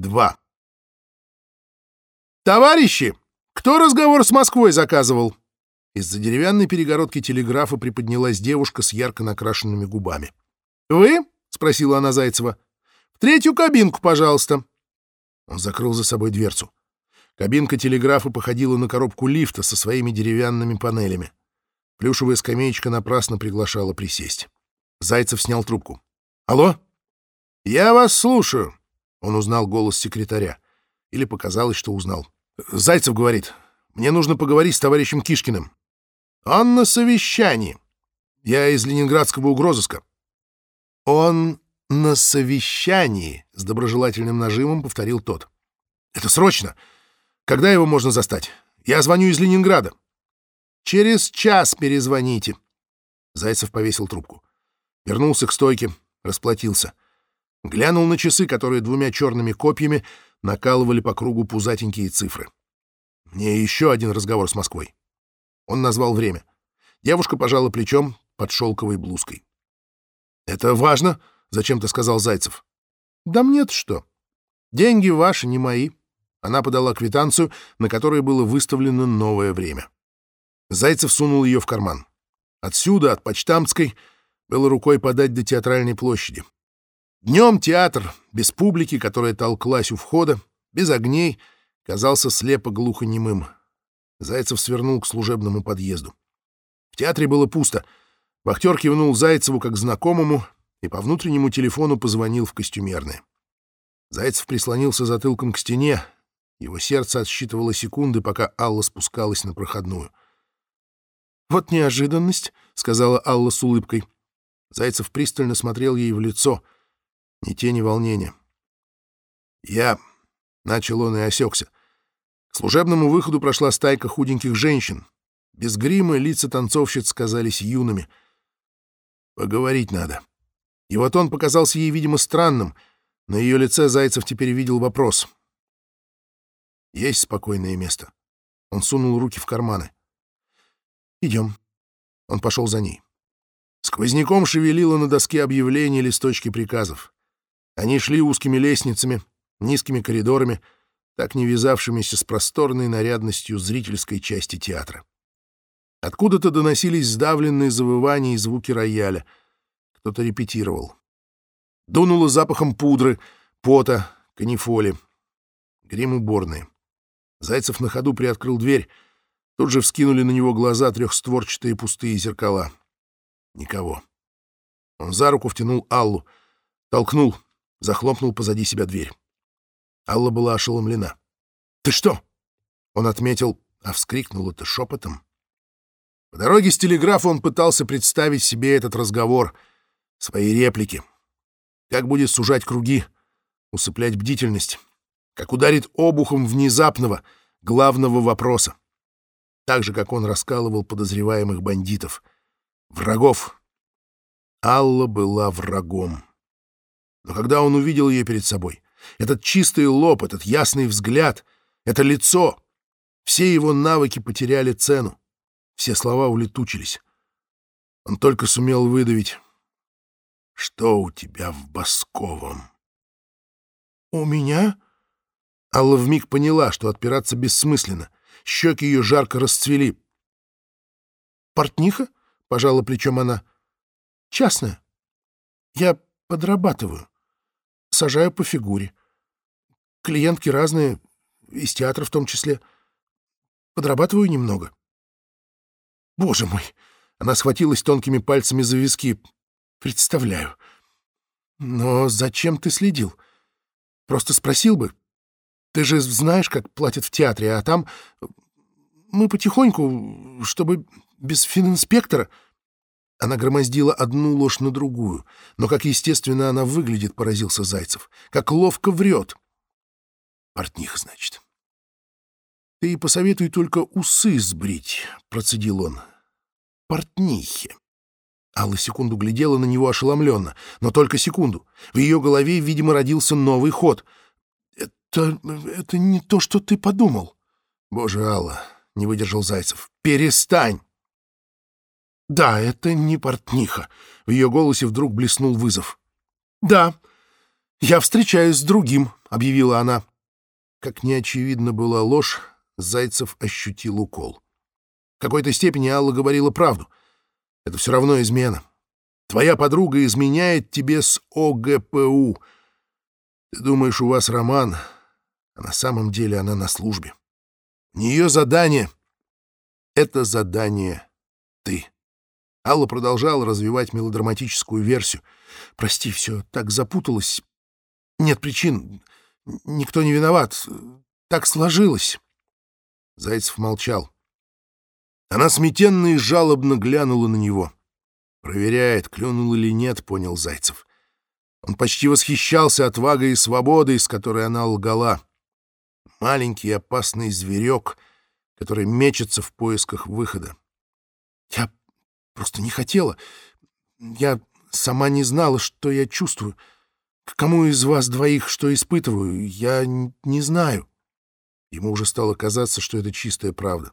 2. «Товарищи, кто разговор с Москвой заказывал?» Из-за деревянной перегородки телеграфа приподнялась девушка с ярко накрашенными губами. «Вы?» — спросила она Зайцева. «В третью кабинку, пожалуйста». Он закрыл за собой дверцу. Кабинка телеграфа походила на коробку лифта со своими деревянными панелями. Плюшевая скамеечка напрасно приглашала присесть. Зайцев снял трубку. «Алло?» «Я вас слушаю», — он узнал голос секретаря. Или показалось, что узнал. «Зайцев говорит, мне нужно поговорить с товарищем Кишкиным». «Он на совещании. Я из ленинградского угрозыска». «Он на совещании», — с доброжелательным нажимом повторил тот. «Это срочно. Когда его можно застать? Я звоню из Ленинграда». «Через час перезвоните». Зайцев повесил трубку. Вернулся к стойке, расплатился. Глянул на часы, которые двумя черными копьями накалывали по кругу пузатенькие цифры. Мне еще один разговор с Москвой. Он назвал время. Девушка пожала плечом под шелковой блузкой. «Это важно?» — зачем-то сказал Зайцев. «Да мне-то что? Деньги ваши, не мои». Она подала квитанцию, на которой было выставлено новое время. Зайцев сунул ее в карман. Отсюда, от Почтамтской, было рукой подать до театральной площади. Днем театр, без публики, которая толклась у входа, без огней, казался слепо-глухонемым. Зайцев свернул к служебному подъезду. В театре было пусто. Вахтер кивнул Зайцеву как знакомому и по внутреннему телефону позвонил в костюмерное. Зайцев прислонился затылком к стене. Его сердце отсчитывало секунды, пока Алла спускалась на проходную. «Вот неожиданность», — сказала Алла с улыбкой. Зайцев пристально смотрел ей в лицо. Ни тени волнения. «Я...» — начал он и осекся. К служебному выходу прошла стайка худеньких женщин. Без грима лица танцовщиц казались юными. Поговорить надо. И вот он показался ей, видимо, странным. На ее лице Зайцев теперь видел вопрос. Есть спокойное место. Он сунул руки в карманы. «Идем». Он пошел за ней. Сквозняком шевелило на доске объявлений листочки приказов. Они шли узкими лестницами, низкими коридорами, так не вязавшимися с просторной нарядностью зрительской части театра. Откуда-то доносились сдавленные завывания и звуки рояля. Кто-то репетировал. Дунуло запахом пудры, пота, канифоли. Грим уборные. Зайцев на ходу приоткрыл дверь. Тут же вскинули на него глаза трехстворчатые пустые зеркала. Никого. Он за руку втянул Аллу, толкнул, захлопнул позади себя дверь. Алла была ошеломлена. «Ты что?» Он отметил, а вскрикнул это шепотом. По дороге с телеграфа он пытался представить себе этот разговор, свои реплики. Как будет сужать круги, усыплять бдительность, как ударит обухом внезапного, главного вопроса. Так же, как он раскалывал подозреваемых бандитов, врагов. Алла была врагом. Но когда он увидел ее перед собой, этот чистый лоб, этот ясный взгляд, это лицо, все его навыки потеряли цену. Все слова улетучились. Он только сумел выдавить. «Что у тебя в Басковом?» «У меня?» Алла вмиг поняла, что отпираться бессмысленно. Щеки ее жарко расцвели. «Портниха?» — пожала плечом она. «Частная. Я подрабатываю. Сажаю по фигуре. Клиентки разные, из театра в том числе. Подрабатываю немного». Боже мой! Она схватилась тонкими пальцами за виски. Представляю. Но зачем ты следил? Просто спросил бы. Ты же знаешь, как платят в театре, а там... Мы потихоньку, чтобы без фининспектора... Она громоздила одну ложь на другую. Но как естественно она выглядит, поразился Зайцев. Как ловко врет. Портних, значит. «Ты посоветуй только усы сбрить», — процедил он. «Портнихи». Алла секунду глядела на него ошеломленно, но только секунду. В ее голове, видимо, родился новый ход. «Это... это не то, что ты подумал». «Боже, Алла», — не выдержал Зайцев, — «перестань!» «Да, это не портниха». В ее голосе вдруг блеснул вызов. «Да, я встречаюсь с другим», — объявила она. Как неочевидна была ложь, Зайцев ощутил укол. В какой-то степени Алла говорила правду. Это все равно измена. Твоя подруга изменяет тебе с ОГПУ. Ты думаешь, у вас роман, а на самом деле она на службе. У нее задание — это задание ты. Алла продолжала развивать мелодраматическую версию. «Прости, все так запуталось. Нет причин. Никто не виноват. Так сложилось». Зайцев молчал. Она смятенно и жалобно глянула на него. Проверяет, клюнул или нет, понял Зайцев. Он почти восхищался отвагой и свободой, с которой она лгала. Маленький опасный зверек, который мечется в поисках выхода. Я просто не хотела. Я сама не знала, что я чувствую. К кому из вас двоих что испытываю, я не знаю. Ему уже стало казаться, что это чистая правда.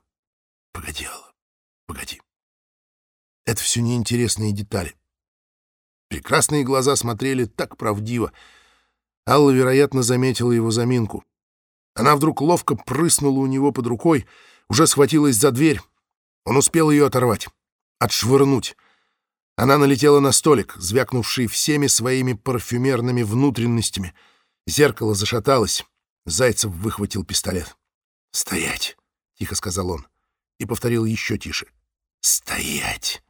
Погоди, Алла, погоди. Это все неинтересные детали. Прекрасные глаза смотрели так правдиво. Алла, вероятно, заметила его заминку. Она вдруг ловко прыснула у него под рукой, уже схватилась за дверь. Он успел ее оторвать, отшвырнуть. Она налетела на столик, звякнувший всеми своими парфюмерными внутренностями. Зеркало зашаталось. Зайцев выхватил пистолет. «Стоять!» — тихо сказал он. И повторил еще тише. «Стоять!»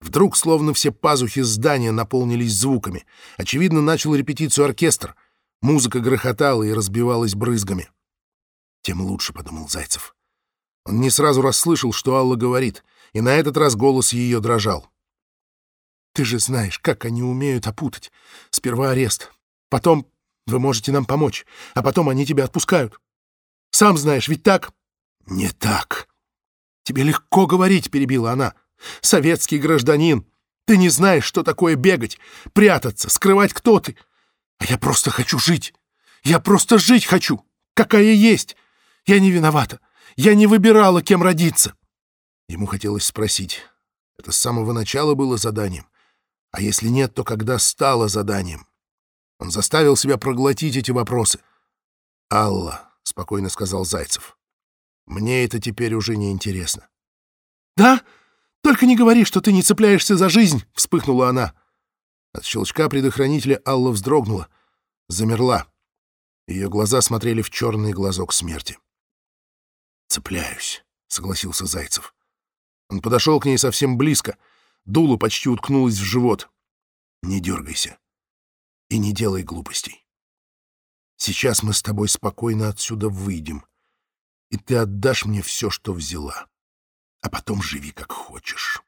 Вдруг, словно все пазухи здания наполнились звуками. Очевидно, начал репетицию оркестр. Музыка грохотала и разбивалась брызгами. «Тем лучше», — подумал Зайцев. Он не сразу расслышал, что Алла говорит, и на этот раз голос ее дрожал. «Ты же знаешь, как они умеют опутать. Сперва арест, потом вы можете нам помочь, а потом они тебя отпускают. Сам знаешь, ведь так?» «Не так». «Тебе легко говорить», — перебила она. «Советский гражданин. Ты не знаешь, что такое бегать, прятаться, скрывать, кто ты. А я просто хочу жить. Я просто жить хочу, какая есть. Я не виновата. Я не выбирала, кем родиться. Ему хотелось спросить. Это с самого начала было заданием. А если нет, то когда стало заданием? Он заставил себя проглотить эти вопросы. «Алла», — спокойно сказал Зайцев, — «мне это теперь уже не интересно». «Да? Только не говори, что ты не цепляешься за жизнь!» — вспыхнула она. От щелчка предохранителя Алла вздрогнула, замерла. Ее глаза смотрели в черный глазок смерти. «Цепляюсь», — согласился Зайцев. Он подошел к ней совсем близко. Дуло почти уткнулось в живот. «Не дергайся и не делай глупостей. Сейчас мы с тобой спокойно отсюда выйдем, и ты отдашь мне все, что взяла, а потом живи как хочешь».